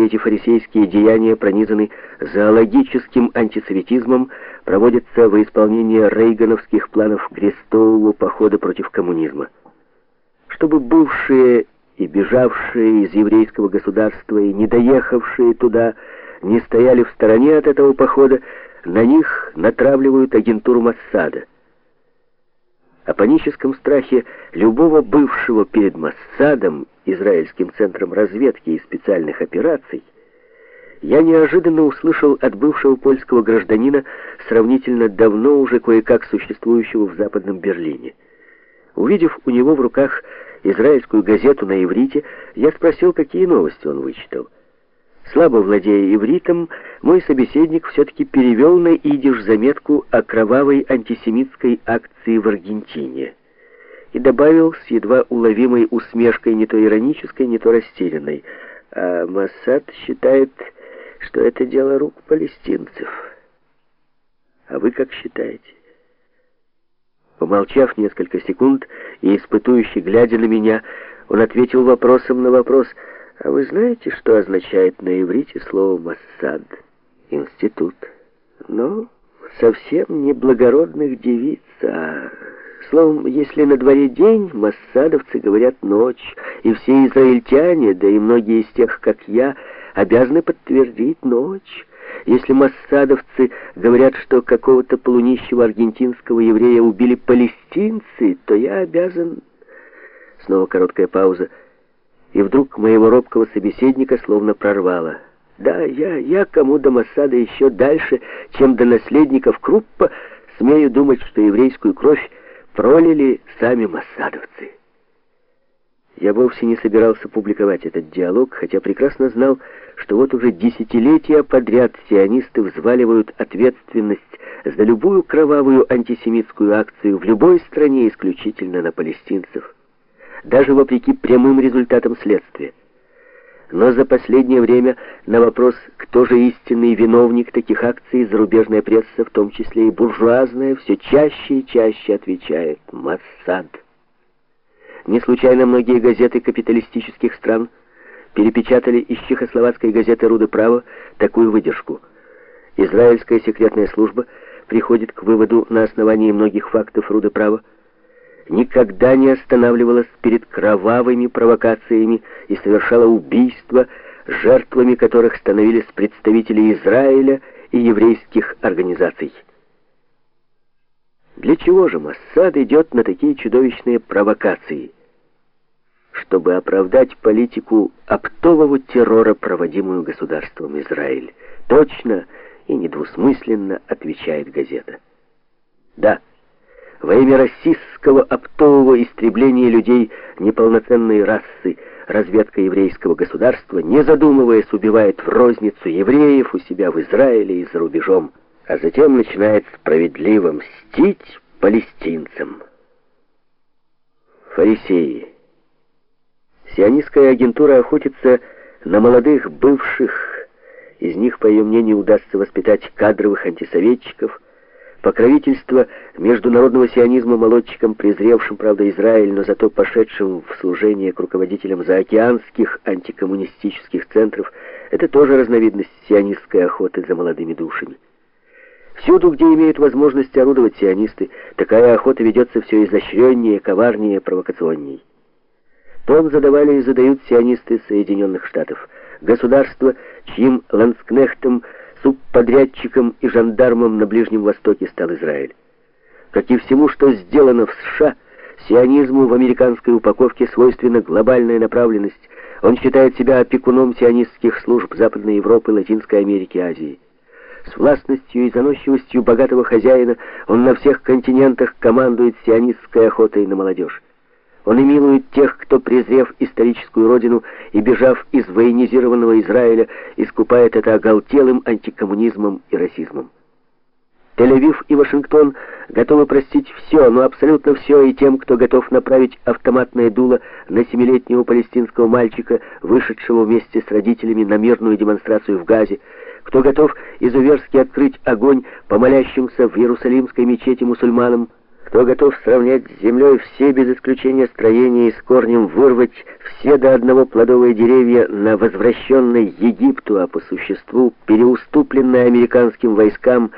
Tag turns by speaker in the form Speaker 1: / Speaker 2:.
Speaker 1: все эти фарисейские деяния пронизаны зоологическим антисоветизмом, проводятся во исполнение рейгановских планов крестового похода против коммунизма. Чтобы бывшие и бежавшие из еврейского государства и не доехавшие туда не стояли в стороне от этого похода, на них натравливают агентуру Массада. О паническом страхе любого бывшего перед Массадом, израильским центром разведки и специальных операций, я неожиданно услышал от бывшего польского гражданина, сравнительно давно уже кое-как существующего в Западном Берлине. Увидев у него в руках израильскую газету на иврите, я спросил, какие новости он вычитал. Слабо владея ивритом, мой собеседник все-таки перевел на идиш заметку о кровавой антисемитской акции в Аргентине и добавил с едва уловимой усмешкой, не то иронической, не то растерянной. А Массад считает, что это дело рук палестинцев. А вы как считаете? Помолчав несколько секунд и испытующе глядя на меня, он ответил вопросом на вопрос — а вы знаете, что означает на иврите слово «массад»? Институт. Но совсем не благородных девиц, а... Словом, если на дворе день, массадовцы говорят ночь, и все израильтяне, да и многие из тех, как я, обязаны подтвердить ночь. Если массадовцы говорят, что какого-то полунищего аргентинского еврея убили палестинцы, то я обязан... Снова короткая пауза и вдруг моего робкого собеседника словно прорвало. Да, я, я кому до Массада еще дальше, чем до наследников Круппа, смею думать, что еврейскую кровь пролили сами массадовцы. Я вовсе не собирался публиковать этот диалог, хотя прекрасно знал, что вот уже десятилетия подряд сионисты взваливают ответственность за любую кровавую антисемитскую акцию в любой стране исключительно на палестинцев даже вопреки прямым результатам следствия. Но за последнее время на вопрос, кто же истинный виновник таких акций, зарубежная пресса, в том числе и буржуазная, все чаще и чаще отвечает «Моссад». Не случайно многие газеты капиталистических стран перепечатали из чехословацкой газеты «Руды право» такую выдержку. Израильская секретная служба приходит к выводу на основании многих фактов «Руды права», никогда не останавливалась перед кровавыми провокациями и совершала убийства, жертвами которых становились представители Израиля и еврейских организаций. Для чего же Моссад идет на такие чудовищные провокации? Чтобы оправдать политику оптового террора, проводимую государством Израиль. Точно и недвусмысленно отвечает газета. Да, во имя расистского оптового истребления людей неполноценной расы разведка еврейского государства, не задумываясь, убивает в розницу евреев у себя в Израиле и за рубежом, а затем начинает справедливо мстить палестинцам. Фарисеи. Сионистская агентура охотится на молодых бывших, из них, по ее мнению, удастся воспитать кадровых антисоветчиков, Покровительство международного сионизма молодчикам, презревшим, правда, Израиль, но зато пошедшим в служение к руководителям заокеанских антикоммунистических центров, это тоже разновидность сионистской охоты за молодыми душами. Всюду, где имеют возможность орудовать сионисты, такая охота ведется все изощреннее, коварнее, провокационней. Тон задавали и задают сионисты Соединенных Штатов. Государство, чьим ланскнехтом – Субподрядчиком и жандармом на Ближнем Востоке стал Израиль. Как и всему, что сделано в США, сионизму в американской упаковке свойственна глобальная направленность. Он считает себя опекуном сионистских служб Западной Европы, Латинской Америки, Азии. С властностью и заносчивостью богатого хозяина он на всех континентах командует сионистской охотой на молодежь. Он и милует тех, кто, презрев историческую родину и бежав из военизированного Израиля, искупает это оголтелым антикоммунизмом и расизмом. Тель-Авив и Вашингтон готовы простить все, но абсолютно все и тем, кто готов направить автоматное дуло на семилетнего палестинского мальчика, вышедшего вместе с родителями на мирную демонстрацию в Газе, кто готов изуверски открыть огонь по молящимся в Иерусалимской мечети мусульманам, Кто готов сравнять с землей все без исключения строения и с корнем вырвать все до одного плодовые деревья на возвращенной Египту, а по существу переуступленной американским войскам